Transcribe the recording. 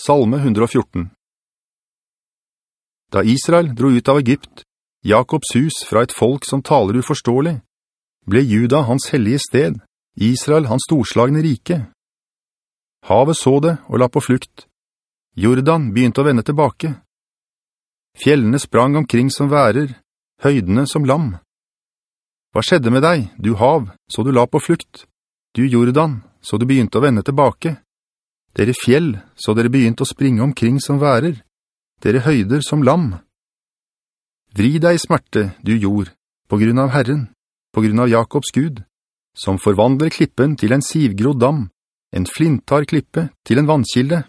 Salme 114 Da Israel dro ut av Egypt, Jakobs hus fra et folk som taler uforståelig, ble Juda hans hellige sted, Israel hans storslagne rike. Havet så det og la på flukt. Jordan begynte å vende tilbake. Fjellene sprang omkring som værer, høydene som lam. Hva skjedde med deg, du hav, så du la på flukt? Du Jordan, så du begynte å vende tilbake? Dere fjell, så dere begynte å springe omkring som værer. Dere høyder som lam. Vri deg smerte, du jord, på grunn av Herren, på grunn av Jakobs Gud, som forvandler klippen til en sivgrodd dam, en flintar klippe til en vannkilde.